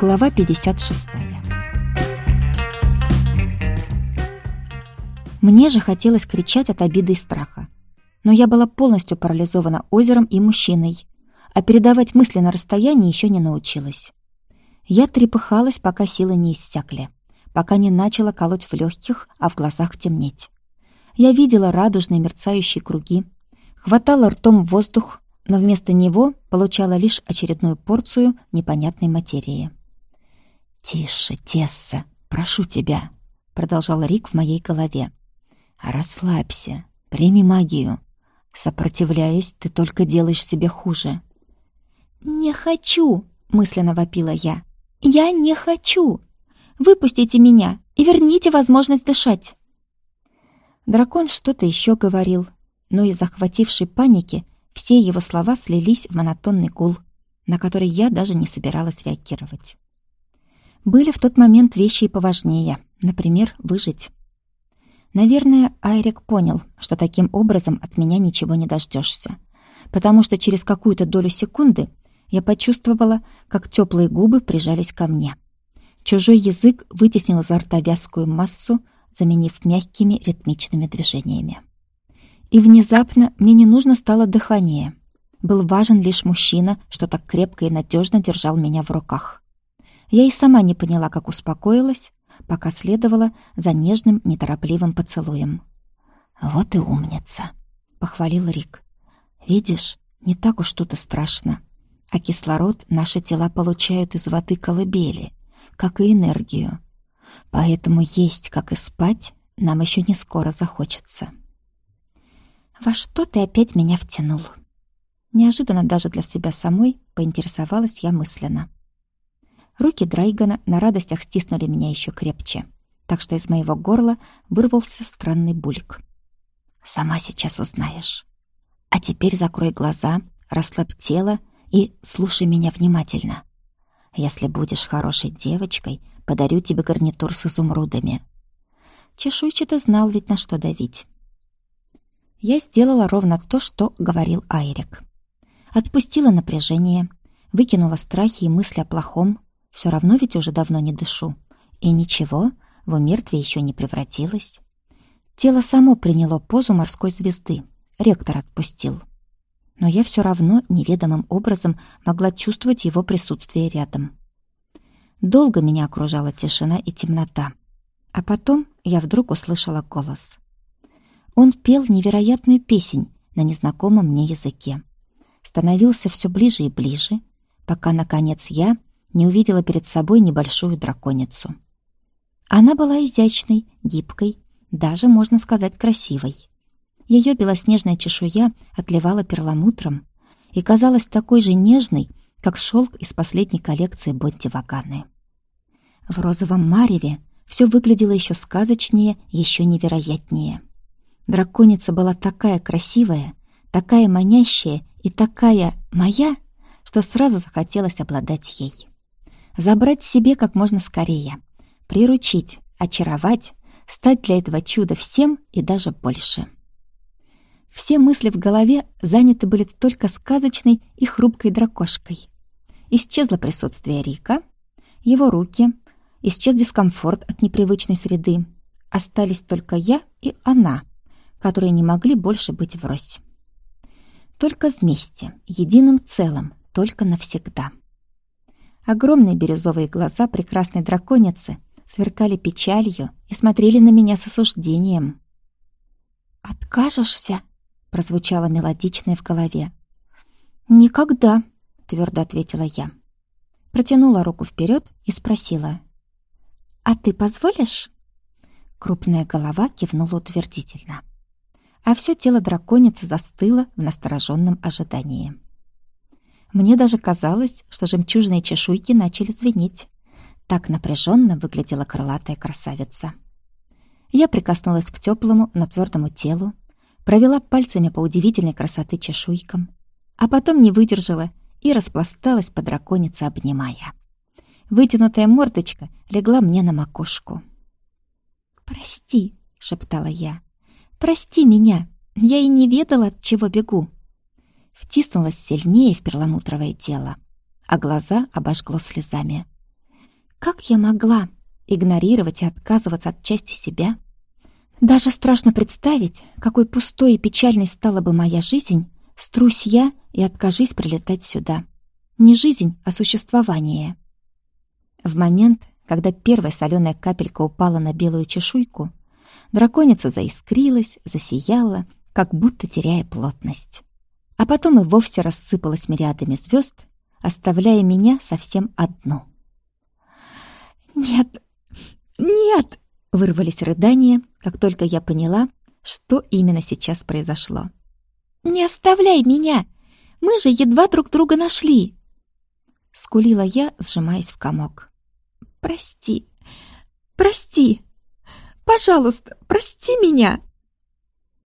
Глава 56. Мне же хотелось кричать от обиды и страха. Но я была полностью парализована озером и мужчиной, а передавать мысли на расстоянии еще не научилась. Я трепыхалась, пока силы не иссякли, пока не начала колоть в легких, а в глазах темнеть. Я видела радужные мерцающие круги, хватала ртом воздух, но вместо него получала лишь очередную порцию непонятной материи. «Тише, Тесса, прошу тебя», — продолжал Рик в моей голове. «Расслабься, прими магию. Сопротивляясь, ты только делаешь себе хуже». «Не хочу», — мысленно вопила я. «Я не хочу! Выпустите меня и верните возможность дышать!» Дракон что-то еще говорил, но из захватившей паники все его слова слились в монотонный гул, на который я даже не собиралась реагировать. Были в тот момент вещи и поважнее, например, выжить. Наверное, Айрик понял, что таким образом от меня ничего не дождешься, потому что через какую-то долю секунды я почувствовала, как теплые губы прижались ко мне. Чужой язык вытеснил изо рта вязкую массу, заменив мягкими ритмичными движениями. И внезапно мне не нужно стало дыхание. Был важен лишь мужчина, что так крепко и надежно держал меня в руках. Я и сама не поняла, как успокоилась, пока следовала за нежным, неторопливым поцелуем. «Вот и умница!» — похвалил Рик. «Видишь, не так уж тут и страшно. А кислород наши тела получают из воды колыбели, как и энергию. Поэтому есть, как и спать, нам еще не скоро захочется». «Во что ты опять меня втянул?» Неожиданно даже для себя самой поинтересовалась я мысленно. Руки Драйгана на радостях стиснули меня еще крепче, так что из моего горла вырвался странный булик. «Сама сейчас узнаешь. А теперь закрой глаза, расслабь тело и слушай меня внимательно. Если будешь хорошей девочкой, подарю тебе гарнитур с изумрудами». Чешуйчато знал ведь на что давить. Я сделала ровно то, что говорил Айрик. Отпустила напряжение, выкинула страхи и мысли о плохом, все равно ведь уже давно не дышу. И ничего, в умертвие еще не превратилась. Тело само приняло позу морской звезды. Ректор отпустил. Но я все равно неведомым образом могла чувствовать его присутствие рядом. Долго меня окружала тишина и темнота. А потом я вдруг услышала голос. Он пел невероятную песнь на незнакомом мне языке. Становился все ближе и ближе, пока, наконец, я не увидела перед собой небольшую драконицу. Она была изящной, гибкой, даже, можно сказать, красивой. Ее белоснежная чешуя отливала перламутром и казалась такой же нежной, как шелк из последней коллекции Бонти Ваганы. В розовом мареве все выглядело еще сказочнее, еще невероятнее. Драконица была такая красивая, такая манящая и такая моя, что сразу захотелось обладать ей забрать себе как можно скорее, приручить, очаровать, стать для этого чуда всем и даже больше. Все мысли в голове заняты были только сказочной и хрупкой дракошкой. Исчезло присутствие Рика, его руки, исчез дискомфорт от непривычной среды. Остались только я и она, которые не могли больше быть врозь. Только вместе, единым целым, только навсегда. Огромные бирюзовые глаза прекрасной драконицы сверкали печалью и смотрели на меня с осуждением. «Откажешься?» — прозвучало мелодичное в голове. «Никогда», — твердо ответила я. Протянула руку вперед и спросила. «А ты позволишь?» Крупная голова кивнула утвердительно. А все тело драконицы застыло в настороженном ожидании. Мне даже казалось, что жемчужные чешуйки начали звенеть. Так напряженно выглядела крылатая красавица. Я прикоснулась к теплому, но твердому телу, провела пальцами по удивительной красоты чешуйкам, а потом не выдержала и распласталась по драконице, обнимая. Вытянутая мордочка легла мне на макушку. «Прости», — шептала я, — «прости меня, я и не ведала, от чего бегу» втиснулась сильнее в перламутровое тело, а глаза обожгло слезами. Как я могла игнорировать и отказываться от части себя? Даже страшно представить, какой пустой и печальной стала бы моя жизнь, струсь я и откажись прилетать сюда. Не жизнь, а существование. В момент, когда первая соленая капелька упала на белую чешуйку, драконица заискрилась, засияла, как будто теряя плотность. А потом и вовсе рассыпалась мириадами звезд, оставляя меня совсем одну. «Нет, нет!» — вырвались рыдания, как только я поняла, что именно сейчас произошло. «Не оставляй меня! Мы же едва друг друга нашли!» Скулила я, сжимаясь в комок. «Прости, прости! Пожалуйста, прости меня!»